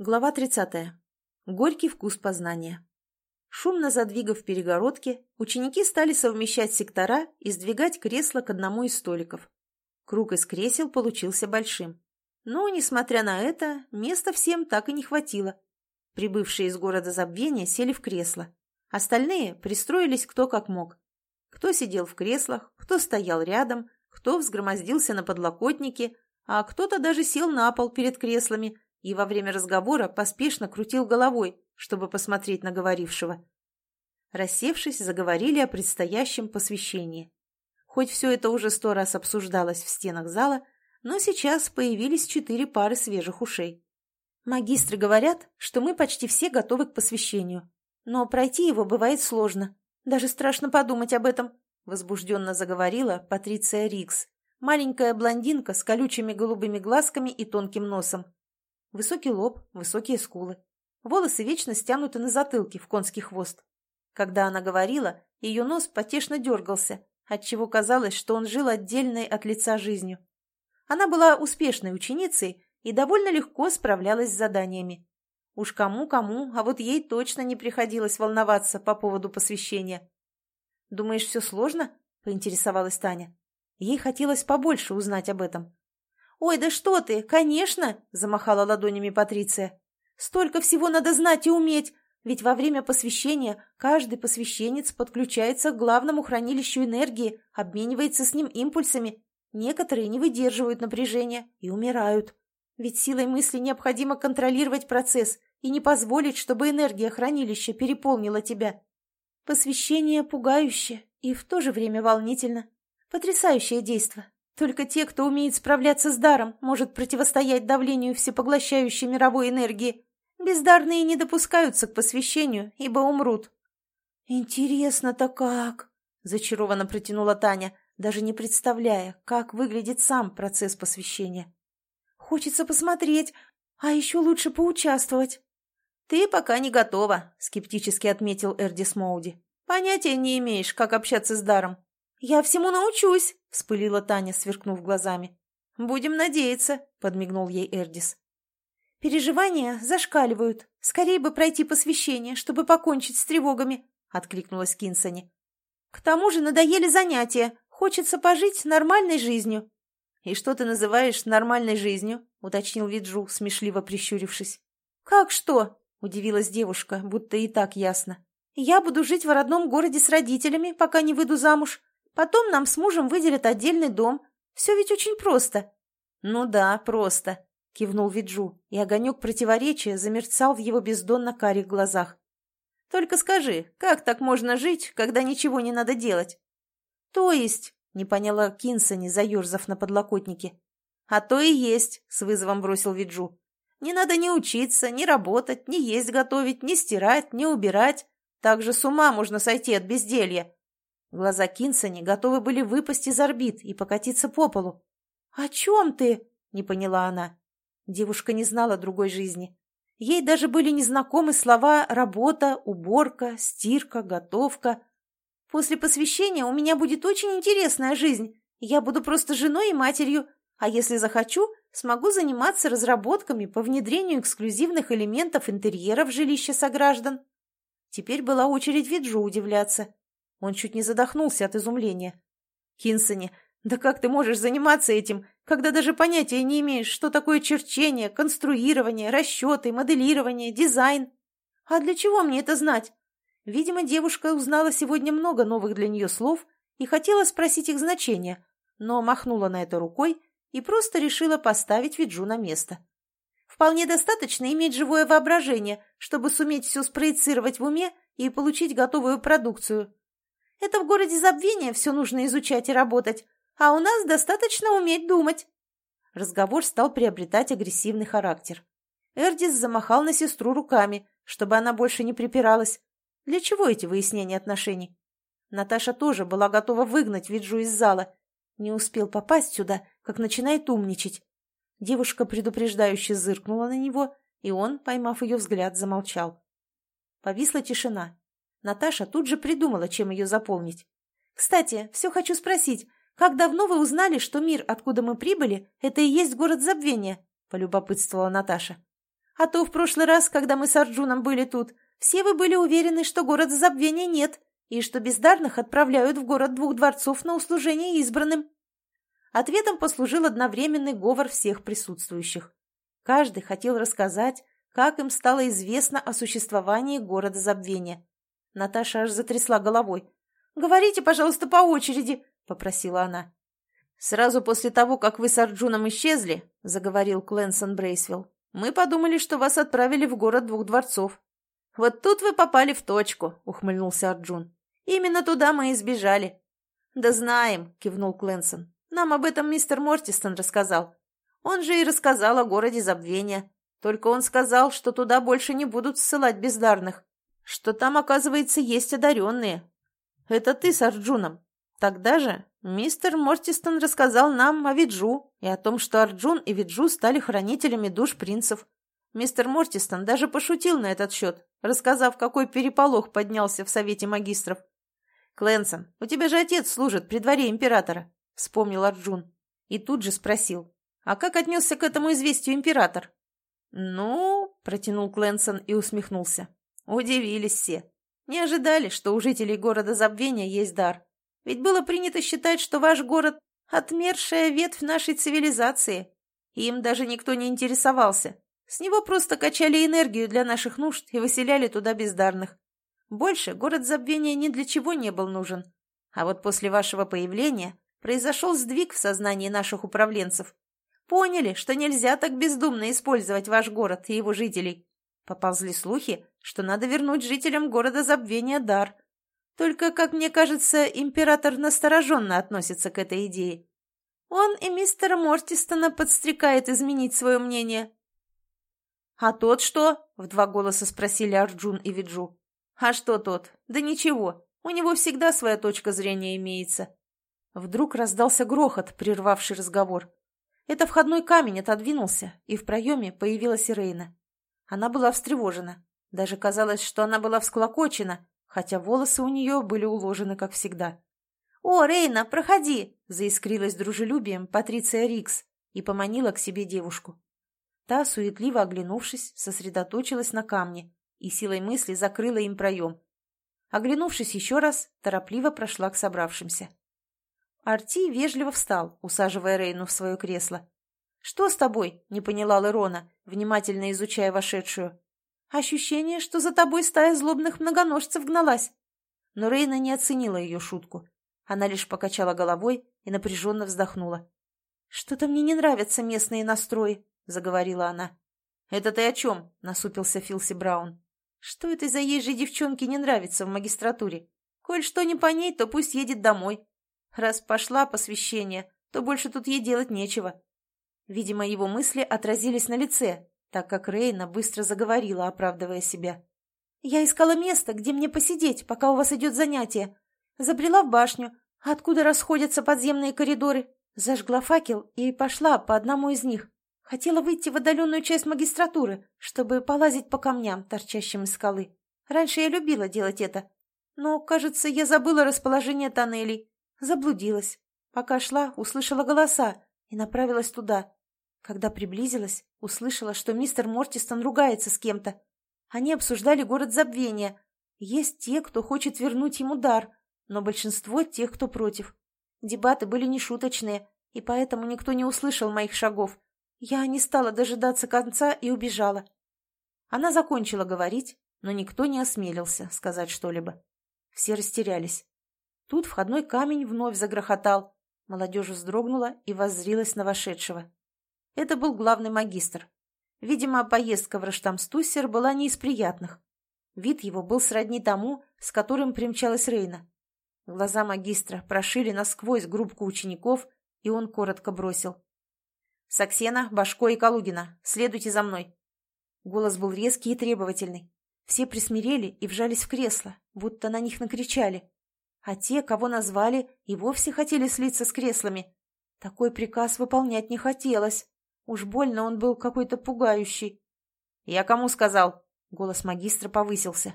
Глава 30. Горький вкус познания. Шумно задвигав перегородки, ученики стали совмещать сектора и сдвигать кресла к одному из столиков. Круг из кресел получился большим. Но, несмотря на это, места всем так и не хватило. Прибывшие из города забвения сели в кресла. Остальные пристроились кто как мог. Кто сидел в креслах, кто стоял рядом, кто взгромоздился на подлокотнике, а кто-то даже сел на пол перед креслами – и во время разговора поспешно крутил головой, чтобы посмотреть на говорившего. Рассевшись, заговорили о предстоящем посвящении. Хоть все это уже сто раз обсуждалось в стенах зала, но сейчас появились четыре пары свежих ушей. Магистры говорят, что мы почти все готовы к посвящению, но пройти его бывает сложно. Даже страшно подумать об этом, возбужденно заговорила Патриция Рикс, маленькая блондинка с колючими голубыми глазками и тонким носом. Высокий лоб, высокие скулы. Волосы вечно стянуты на затылке в конский хвост. Когда она говорила, ее нос потешно дергался, отчего казалось, что он жил отдельной от лица жизнью. Она была успешной ученицей и довольно легко справлялась с заданиями. Уж кому-кому, а вот ей точно не приходилось волноваться по поводу посвящения. «Думаешь, все сложно?» – поинтересовалась Таня. Ей хотелось побольше узнать об этом. «Ой, да что ты, конечно!» – замахала ладонями Патриция. «Столько всего надо знать и уметь, ведь во время посвящения каждый посвященец подключается к главному хранилищу энергии, обменивается с ним импульсами. Некоторые не выдерживают напряжения и умирают. Ведь силой мысли необходимо контролировать процесс и не позволить, чтобы энергия хранилища переполнила тебя. Посвящение пугающе и в то же время волнительно. Потрясающее действо. Только те, кто умеет справляться с даром, может противостоять давлению всепоглощающей мировой энергии. Бездарные не допускаются к посвящению, ибо умрут. «Интересно-то как!» – зачарованно протянула Таня, даже не представляя, как выглядит сам процесс посвящения. «Хочется посмотреть, а еще лучше поучаствовать». «Ты пока не готова», – скептически отметил Эрдис Моуди. «Понятия не имеешь, как общаться с даром. «Я всему научусь!» — вспылила Таня, сверкнув глазами. «Будем надеяться», — подмигнул ей Эрдис. «Переживания зашкаливают. Скорее бы пройти посвящение, чтобы покончить с тревогами», — откликнулась Кинсони. «К тому же надоели занятия. Хочется пожить нормальной жизнью». «И что ты называешь нормальной жизнью?» — уточнил Виджу, смешливо прищурившись. «Как что?» — удивилась девушка, будто и так ясно. «Я буду жить в родном городе с родителями, пока не выйду замуж, Потом нам с мужем выделят отдельный дом. Все ведь очень просто». «Ну да, просто», — кивнул Виджу, и огонек противоречия замерцал в его бездонно карих глазах. «Только скажи, как так можно жить, когда ничего не надо делать?» «То есть?» — не поняла Кинсони, заерзав на подлокотнике. «А то и есть», — с вызовом бросил Виджу. «Не надо ни учиться, ни работать, ни есть готовить, ни стирать, ни убирать. Так же с ума можно сойти от безделья. Глаза Кинсони готовы были выпасть из орбит и покатиться по полу. «О чем ты?» — не поняла она. Девушка не знала другой жизни. Ей даже были незнакомы слова «работа», «уборка», «стирка», «готовка». «После посвящения у меня будет очень интересная жизнь. Я буду просто женой и матерью, а если захочу, смогу заниматься разработками по внедрению эксклюзивных элементов интерьера в жилище сограждан». Теперь была очередь Виджу удивляться. Он чуть не задохнулся от изумления. «Кинсони, да как ты можешь заниматься этим, когда даже понятия не имеешь, что такое черчение, конструирование, расчеты, моделирование, дизайн? А для чего мне это знать?» Видимо, девушка узнала сегодня много новых для нее слов и хотела спросить их значение, но махнула на это рукой и просто решила поставить Виджу на место. Вполне достаточно иметь живое воображение, чтобы суметь все спроецировать в уме и получить готовую продукцию. Это в городе забвения все нужно изучать и работать, а у нас достаточно уметь думать». Разговор стал приобретать агрессивный характер. Эрдис замахал на сестру руками, чтобы она больше не припиралась. Для чего эти выяснения отношений? Наташа тоже была готова выгнать Виджу из зала. Не успел попасть сюда, как начинает умничать. Девушка предупреждающе зыркнула на него, и он, поймав ее взгляд, замолчал. Повисла тишина. Наташа тут же придумала, чем ее заполнить. «Кстати, все хочу спросить, как давно вы узнали, что мир, откуда мы прибыли, это и есть город забвения?» – полюбопытствовала Наташа. А то в прошлый раз, когда мы с Арджуном были тут, все вы были уверены, что город забвения нет, и что бездарных отправляют в город двух дворцов на услужение избранным. Ответом послужил одновременный говор всех присутствующих. Каждый хотел рассказать, как им стало известно о существовании города забвения. Наташа аж затрясла головой. «Говорите, пожалуйста, по очереди», — попросила она. «Сразу после того, как вы с Арджуном исчезли», — заговорил Кленсон Брейсвилл, «мы подумали, что вас отправили в город двух дворцов». «Вот тут вы попали в точку», — ухмыльнулся Арджун. «Именно туда мы и сбежали». «Да знаем», — кивнул Кленсон. «Нам об этом мистер Мортистон рассказал. Он же и рассказал о городе забвения. Только он сказал, что туда больше не будут ссылать бездарных, что там, оказывается, есть одаренные. Это ты с Арджуном. Тогда же мистер Мортистон рассказал нам о Виджу и о том, что Арджун и Виджу стали хранителями душ принцев. Мистер Мортистон даже пошутил на этот счет, рассказав, какой переполох поднялся в Совете магистров. «Клэнсон, у тебя же отец служит при дворе императора», — вспомнил Арджун. И тут же спросил, «А как отнесся к этому известию император?» «Ну...» — протянул Клэнсон и усмехнулся. Удивились все. Не ожидали, что у жителей города Забвения есть дар. Ведь было принято считать, что ваш город — отмершая ветвь нашей цивилизации. Им даже никто не интересовался. С него просто качали энергию для наших нужд и выселяли туда бездарных. Больше город Забвения ни для чего не был нужен. А вот после вашего появления произошел сдвиг в сознании наших управленцев. Поняли, что нельзя так бездумно использовать ваш город и его жителей. Поползли слухи, что надо вернуть жителям города забвения дар. Только, как мне кажется, император настороженно относится к этой идее. Он и мистера Мортистона подстрекает изменить свое мнение. «А тот что?» — в два голоса спросили Арджун и Виджу. «А что тот? Да ничего, у него всегда своя точка зрения имеется». Вдруг раздался грохот, прервавший разговор. Это входной камень отодвинулся, и в проеме появилась Ирейна. Она была встревожена. Даже казалось, что она была всклокочена, хотя волосы у нее были уложены, как всегда. «О, Рейна, проходи!» — заискрилась дружелюбием Патриция Рикс и поманила к себе девушку. Та, суетливо оглянувшись, сосредоточилась на камне и силой мысли закрыла им проем. Оглянувшись еще раз, торопливо прошла к собравшимся. Арти вежливо встал, усаживая Рейну в свое кресло. «Что с тобой?» — не поняла Лерона, внимательно изучая вошедшую. «Ощущение, что за тобой стая злобных многоножцев гналась». Но Рейна не оценила ее шутку. Она лишь покачала головой и напряженно вздохнула. «Что-то мне не нравятся местные настрои», — заговорила она. «Это ты о чем?» — насупился Филси Браун. «Что этой заезжей девчонке не нравится в магистратуре? Коль что не по ней, то пусть едет домой. Раз пошла посвящение, то больше тут ей делать нечего. Видимо, его мысли отразились на лице, так как Рейна быстро заговорила, оправдывая себя. «Я искала место, где мне посидеть, пока у вас идет занятие. Забрела в башню, откуда расходятся подземные коридоры, зажгла факел и пошла по одному из них. Хотела выйти в отдаленную часть магистратуры, чтобы полазить по камням, торчащим из скалы. Раньше я любила делать это. Но, кажется, я забыла расположение тоннелей. Заблудилась. Пока шла, услышала голоса и направилась туда. Когда приблизилась, услышала, что мистер Мортистон ругается с кем-то. Они обсуждали город забвения. Есть те, кто хочет вернуть ему дар, но большинство тех, кто против. Дебаты были нешуточные, и поэтому никто не услышал моих шагов. Я не стала дожидаться конца и убежала. Она закончила говорить, но никто не осмелился сказать что-либо. Все растерялись. Тут входной камень вновь загрохотал. Молодежь вздрогнула и воззрилась на вошедшего. Это был главный магистр. Видимо, поездка в Раштамстуссер была не из приятных. Вид его был сродни тому, с которым примчалась Рейна. Глаза магистра прошили насквозь группку учеников, и он коротко бросил. «Саксена, Башко и Калугина, следуйте за мной!» Голос был резкий и требовательный. Все присмирели и вжались в кресло, будто на них накричали. А те, кого назвали, и вовсе хотели слиться с креслами. Такой приказ выполнять не хотелось. Уж больно он был какой-то пугающий. «Я кому сказал?» Голос магистра повысился.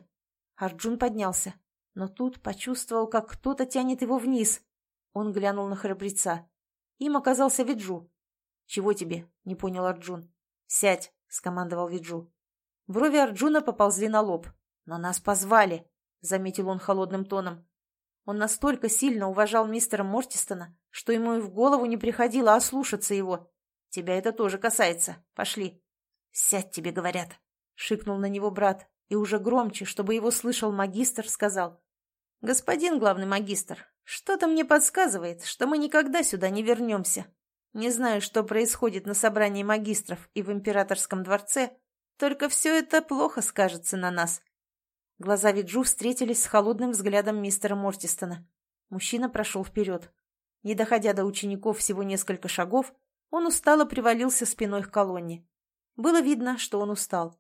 Арджун поднялся, но тут почувствовал, как кто-то тянет его вниз. Он глянул на храбреца. Им оказался Виджу. «Чего тебе?» — не понял Арджун. «Сядь», — скомандовал Виджу. Брови Арджуна поползли на лоб. «Но нас позвали», — заметил он холодным тоном. Он настолько сильно уважал мистера Мортистона, что ему и в голову не приходило ослушаться его. «Тебя это тоже касается. Пошли». «Сядь тебе, говорят», — шикнул на него брат, и уже громче, чтобы его слышал магистр, сказал. «Господин главный магистр, что-то мне подсказывает, что мы никогда сюда не вернемся. Не знаю, что происходит на собрании магистров и в императорском дворце, только все это плохо скажется на нас». Глаза Виджу встретились с холодным взглядом мистера Мортистона. Мужчина прошел вперед. Не доходя до учеников всего несколько шагов, он устало привалился спиной к колонне. Было видно, что он устал.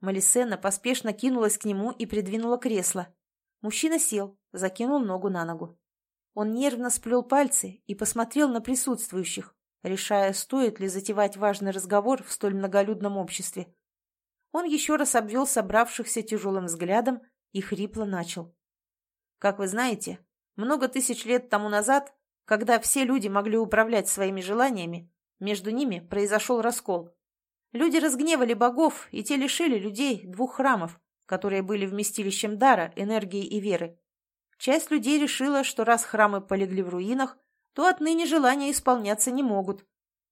Малисена поспешно кинулась к нему и придвинула кресло. Мужчина сел, закинул ногу на ногу. Он нервно сплел пальцы и посмотрел на присутствующих, решая, стоит ли затевать важный разговор в столь многолюдном обществе. Он еще раз обвел собравшихся тяжелым взглядом и хрипло начал. «Как вы знаете, много тысяч лет тому назад, когда все люди могли управлять своими желаниями, между ними произошел раскол. Люди разгневали богов, и те лишили людей двух храмов, которые были вместилищем дара, энергии и веры. Часть людей решила, что раз храмы полегли в руинах, то отныне желания исполняться не могут.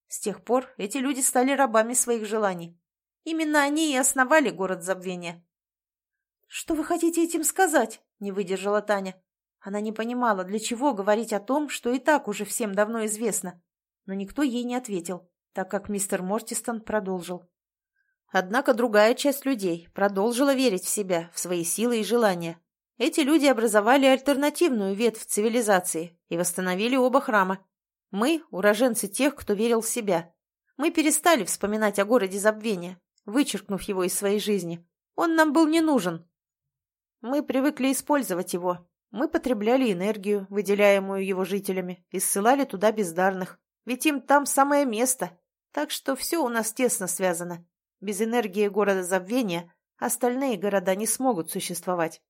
С тех пор эти люди стали рабами своих желаний. Именно они и основали город забвения. «Что вы хотите этим сказать?» – не выдержала Таня. Она не понимала, для чего говорить о том, что и так уже всем давно известно. Но никто ей не ответил так как мистер Мортистон продолжил. Однако другая часть людей продолжила верить в себя, в свои силы и желания. Эти люди образовали альтернативную ветвь цивилизации и восстановили оба храма. Мы – уроженцы тех, кто верил в себя. Мы перестали вспоминать о городе забвения, вычеркнув его из своей жизни. Он нам был не нужен. Мы привыкли использовать его. Мы потребляли энергию, выделяемую его жителями, и ссылали туда бездарных. Ведь им там самое место. Так что все у нас тесно связано. Без энергии города забвения остальные города не смогут существовать.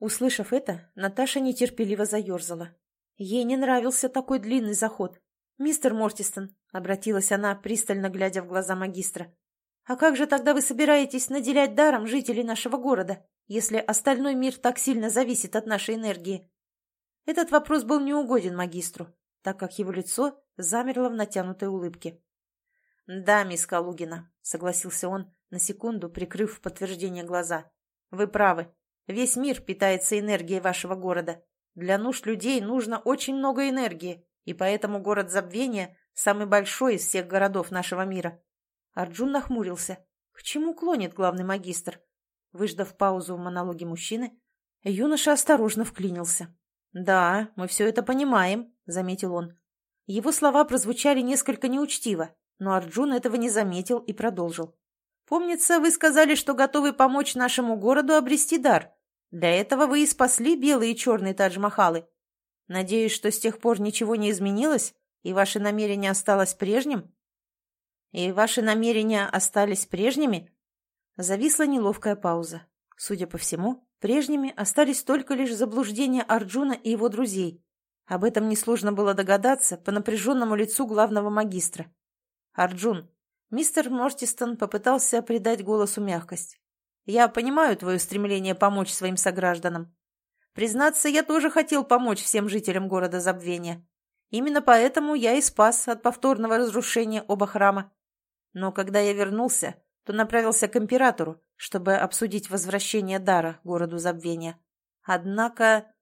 Услышав это, Наташа нетерпеливо заерзала. Ей не нравился такой длинный заход. «Мистер Мортистон», — обратилась она, пристально глядя в глаза магистра, «а как же тогда вы собираетесь наделять даром жителей нашего города, если остальной мир так сильно зависит от нашей энергии?» Этот вопрос был неугоден магистру, так как его лицо замерло в натянутой улыбке. «Да, мисс Калугина», — согласился он, на секунду прикрыв в подтверждение глаза. «Вы правы. Весь мир питается энергией вашего города. Для нужд людей нужно очень много энергии, и поэтому город Забвения самый большой из всех городов нашего мира». Арджун нахмурился. К чему клонит главный магистр? Выждав паузу в монологе мужчины, юноша осторожно вклинился. «Да, мы все это понимаем», — заметил он. Его слова прозвучали несколько неучтиво, но Арджун этого не заметил и продолжил. «Помнится, вы сказали, что готовы помочь нашему городу обрести дар. Для этого вы и спасли белые и черные Тадж-Махалы. Надеюсь, что с тех пор ничего не изменилось, и ваше намерение осталось прежним?» «И ваши намерения остались прежними?» Зависла неловкая пауза. Судя по всему, прежними остались только лишь заблуждения Арджуна и его друзей, об этом несложно было догадаться по напряженному лицу главного магистра. «Арджун», мистер Мортистон попытался придать голосу мягкость. «Я понимаю твое стремление помочь своим согражданам. Признаться, я тоже хотел помочь всем жителям города Забвения. Именно поэтому я и спас от повторного разрушения оба храма. Но когда я вернулся, то направился к императору, чтобы обсудить возвращение дара городу Забвения. Однако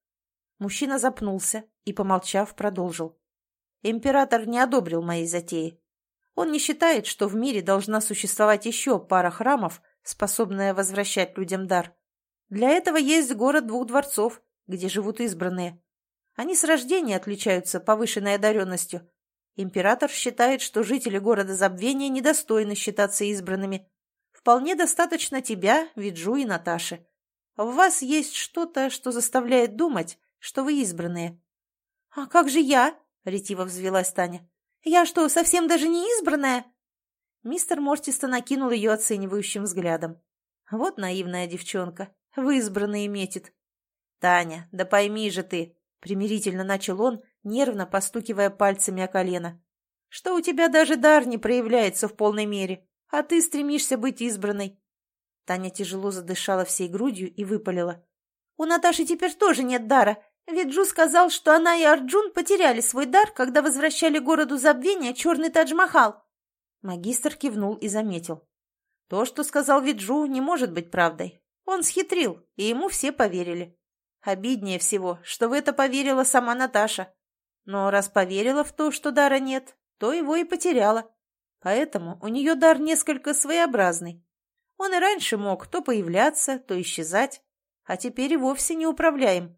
Мужчина запнулся и, помолчав, продолжил. Император не одобрил моей затеи. Он не считает, что в мире должна существовать еще пара храмов, способная возвращать людям дар. Для этого есть город двух дворцов, где живут избранные. Они с рождения отличаются повышенной одаренностью. Император считает, что жители города Забвения недостойны считаться избранными. Вполне достаточно тебя, Виджу и Наташи. В вас есть что-то, что заставляет думать, что вы избранные. — А как же я? — ретиво взвелась Таня. — Я что, совсем даже не избранная? Мистер Мортистон накинул ее оценивающим взглядом. Вот наивная девчонка. В избранные метит. — Таня, да пойми же ты, — примирительно начал он, нервно постукивая пальцами о колено, — что у тебя даже дар не проявляется в полной мере. а ты стремишься быть избранной». Таня тяжело задышала всей грудью и выпалила. «У Наташи теперь тоже нет дара. Виджу сказал, что она и Арджун потеряли свой дар, когда возвращали городу забвения черный Тадж-Махал». Магистр кивнул и заметил. «То, что сказал Виджу, не может быть правдой. Он схитрил, и ему все поверили. Обиднее всего, что в это поверила сама Наташа. Но раз поверила в то, что дара нет, то его и потеряла. Поэтому у нее дар несколько своеобразный. Он и раньше мог то появляться, то исчезать, а теперь и вовсе не управляем.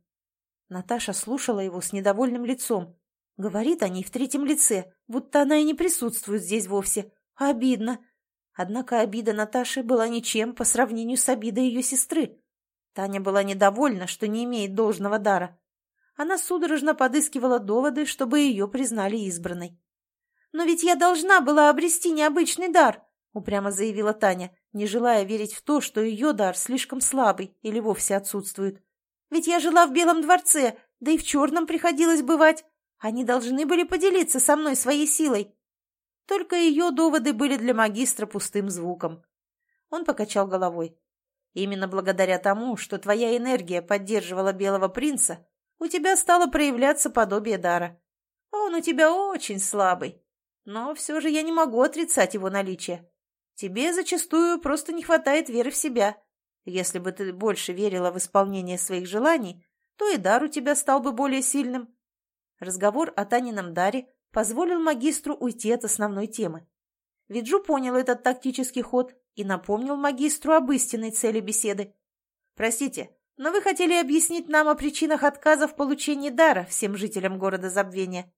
Наташа слушала его с недовольным лицом. Говорит о ней в третьем лице, будто она и не присутствует здесь вовсе. Обидно. Однако обида Наташи была ничем по сравнению с обидой ее сестры. Таня была недовольна, что не имеет должного дара. Она судорожно подыскивала доводы, чтобы ее признали избранной. «Но ведь я должна была обрести необычный дар», — упрямо заявила Таня, не желая верить в то, что ее дар слишком слабый или вовсе отсутствует. «Ведь я жила в Белом дворце, да и в Черном приходилось бывать. Они должны были поделиться со мной своей силой». Только ее доводы были для магистра пустым звуком. Он покачал головой. «Именно благодаря тому, что твоя энергия поддерживала Белого принца, у тебя стало проявляться подобие дара. Он у тебя очень слабый, но все же я не могу отрицать его наличие. Тебе зачастую просто не хватает веры в себя. Если бы ты больше верила в исполнение своих желаний, то и дар у тебя стал бы более сильным. Разговор о Танином даре позволил магистру уйти от основной темы. Виджу понял этот тактический ход и напомнил магистру об истинной цели беседы. «Простите, но вы хотели объяснить нам о причинах отказа в получении дара всем жителям города Забвения».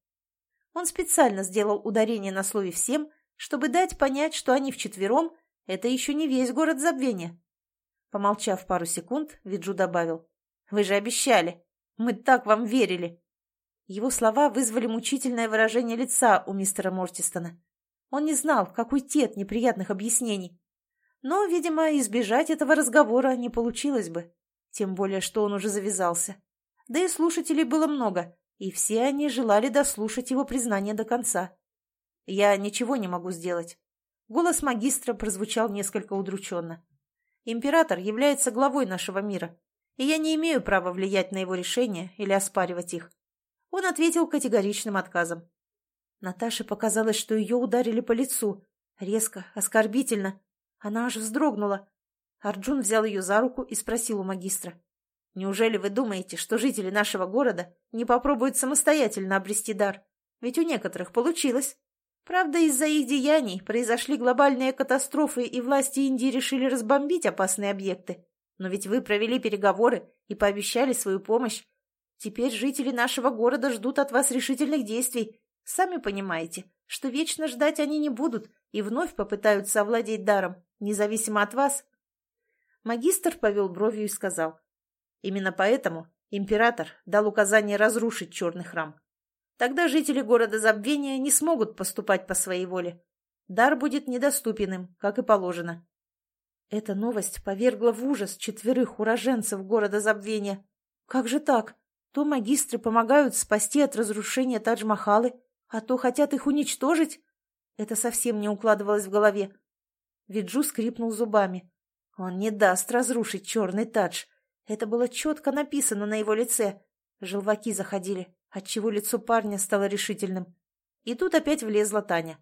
Он специально сделал ударение на слове «всем», чтобы дать понять, что они вчетвером — это еще не весь город Забвения. Помолчав пару секунд, Виджу добавил. «Вы же обещали! Мы так вам верили!» Его слова вызвали мучительное выражение лица у мистера Мортистона. Он не знал, как уйти от неприятных объяснений. Но, видимо, избежать этого разговора не получилось бы. Тем более, что он уже завязался. Да и слушателей было много, и все они желали дослушать его признание до конца. «Я ничего не могу сделать». Голос магистра прозвучал несколько удрученно. «Император является главой нашего мира, и я не имею права влиять на его решения или оспаривать их». Он ответил категоричным отказом. Наташе показалось, что ее ударили по лицу. Резко, оскорбительно. Она аж вздрогнула. Арджун взял ее за руку и спросил у магистра. Неужели вы думаете, что жители нашего города не попробуют самостоятельно обрести дар? Ведь у некоторых получилось. Правда, из-за их деяний произошли глобальные катастрофы, и власти Индии решили разбомбить опасные объекты. Но ведь вы провели переговоры и пообещали свою помощь. Теперь жители нашего города ждут от вас решительных действий. Сами понимаете, что вечно ждать они не будут и вновь попытаются овладеть даром, независимо от вас. Магистр повел бровью и сказал — Именно поэтому император дал указание разрушить черный храм. Тогда жители города Забвения не смогут поступать по своей воле. Дар будет недоступен им, как и положено. Эта новость повергла в ужас четверых уроженцев города Забвения. Как же так? То магистры помогают спасти от разрушения Тадж-Махалы, а то хотят их уничтожить? Это совсем не укладывалось в голове. Виджу скрипнул зубами. Он не даст разрушить черный Тадж. Это было четко написано на его лице. Желваки заходили, отчего лицо парня стало решительным. И тут опять влезла Таня.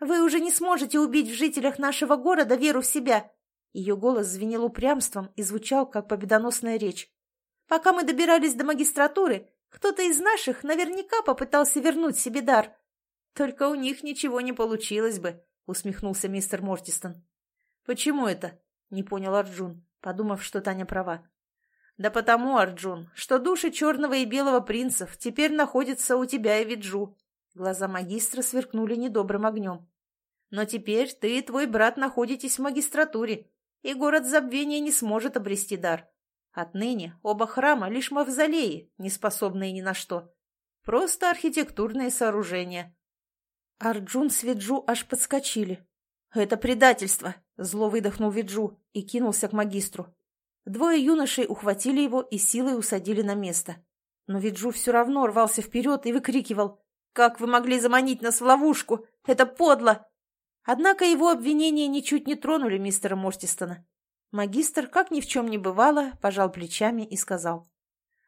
«Вы уже не сможете убить в жителях нашего города веру в себя!» Ее голос звенел упрямством и звучал, как победоносная речь. «Пока мы добирались до магистратуры, кто-то из наших наверняка попытался вернуть себе дар. Только у них ничего не получилось бы», — усмехнулся мистер Мортистон. «Почему это?» — не понял Арджун, подумав, что Таня права. Да потому, Арджун, что души черного и белого принцев теперь находятся у тебя и Виджу. Глаза магистра сверкнули недобрым огнем. Но теперь ты и твой брат находитесь в магистратуре, и город забвения не сможет обрести дар. Отныне оба храма лишь мавзолеи, не способные ни на что. Просто архитектурные сооружения. Арджун с Виджу аж подскочили. «Это предательство!» — зло выдохнул Виджу и кинулся к магистру. Двое юношей ухватили его и силой усадили на место. Но Виджу все равно рвался вперед и выкрикивал. «Как вы могли заманить нас в ловушку? Это подло!» Однако его обвинения ничуть не тронули мистера Мортистона. Магистр, как ни в чем не бывало, пожал плечами и сказал.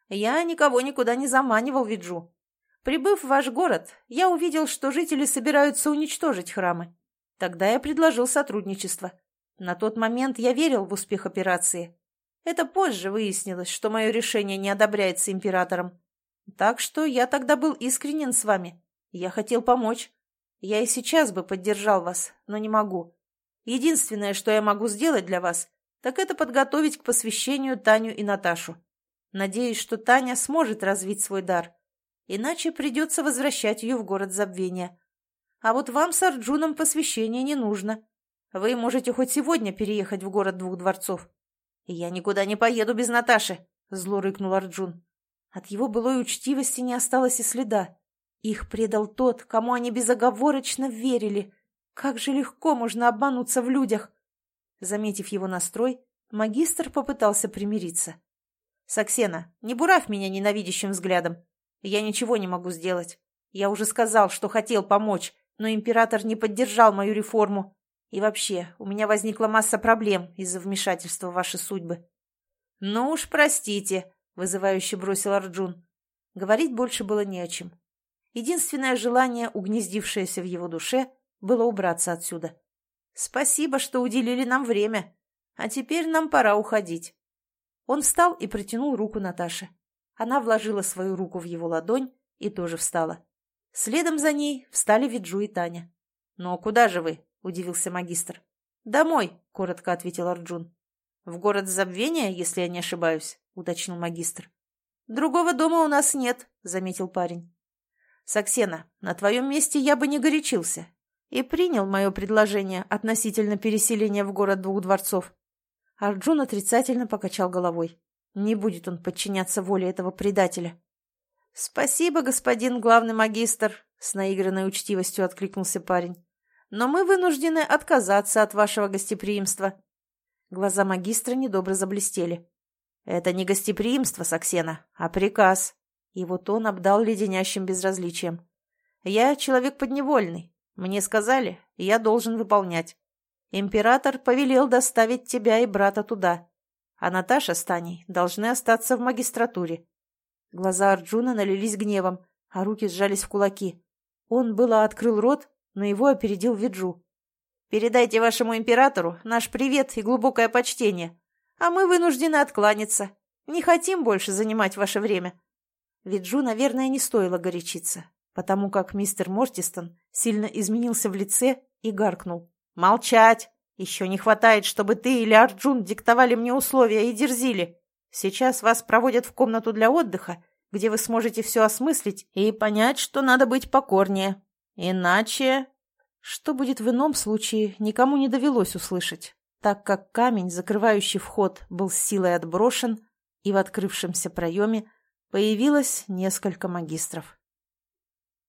«Я никого никуда не заманивал, Виджу. Прибыв в ваш город, я увидел, что жители собираются уничтожить храмы. Тогда я предложил сотрудничество. На тот момент я верил в успех операции. Это позже выяснилось, что мое решение не одобряется императором. Так что я тогда был искренен с вами. Я хотел помочь. Я и сейчас бы поддержал вас, но не могу. Единственное, что я могу сделать для вас, так это подготовить к посвящению Таню и Наташу. Надеюсь, что Таня сможет развить свой дар. Иначе придется возвращать ее в город забвения. А вот вам с Арджуном посвящение не нужно. Вы можете хоть сегодня переехать в город двух дворцов. «Я никуда не поеду без Наташи», — зло рыкнул Арджун. От его былой учтивости не осталось и следа. Их предал тот, кому они безоговорочно верили. Как же легко можно обмануться в людях! Заметив его настрой, магистр попытался примириться. «Саксена, не буравь меня ненавидящим взглядом. Я ничего не могу сделать. Я уже сказал, что хотел помочь, но император не поддержал мою реформу. И вообще, у меня возникла масса проблем из-за вмешательства в ваши судьбы». «Ну уж простите», — вызывающе бросил Арджун. Говорить больше было не о чем. Единственное желание, угнездившееся в его душе, было убраться отсюда. «Спасибо, что уделили нам время. А теперь нам пора уходить». Он встал и протянул руку Наташе. Она вложила свою руку в его ладонь и тоже встала. Следом за ней встали Виджу и Таня. «Но куда же вы?» — удивился магистр. «Домой», — коротко ответил Арджун. «В город забвения, если я не ошибаюсь», — уточнил магистр. «Другого дома у нас нет», — заметил парень. «Саксена, на твоем месте я бы не горячился и принял мое предложение относительно переселения в город двух дворцов». Арджун отрицательно покачал головой. Не будет он подчиняться воле этого предателя. «Спасибо, господин главный магистр», — с наигранной учтивостью откликнулся парень. «Но мы вынуждены отказаться от вашего гостеприимства». Глаза магистра недобро заблестели. «Это не гостеприимство, Саксена, а приказ. И вот он обдал леденящим безразличием. «Я человек подневольный. Мне сказали, я должен выполнять. Император повелел доставить тебя и брата туда. А Наташа с Таней должны остаться в магистратуре». Глаза Арджуна налились гневом, а руки сжались в кулаки. Он было открыл рот, но его опередил Виджу. «Передайте вашему императору наш привет и глубокое почтение. А мы вынуждены откланяться. Не хотим больше занимать ваше время. Виджу, наверное, не стоило горячиться, потому как мистер Мортистон сильно изменился в лице и гаркнул. «Молчать! Еще не хватает, чтобы ты или Арджун диктовали мне условия и дерзили. Сейчас вас проводят в комнату для отдыха, где вы сможете все осмыслить и понять, что надо быть покорнее. Иначе...» Что будет в ином случае, никому не довелось услышать, так как камень, закрывающий вход, был с силой отброшен, и в открывшемся проеме Появилось несколько магистров.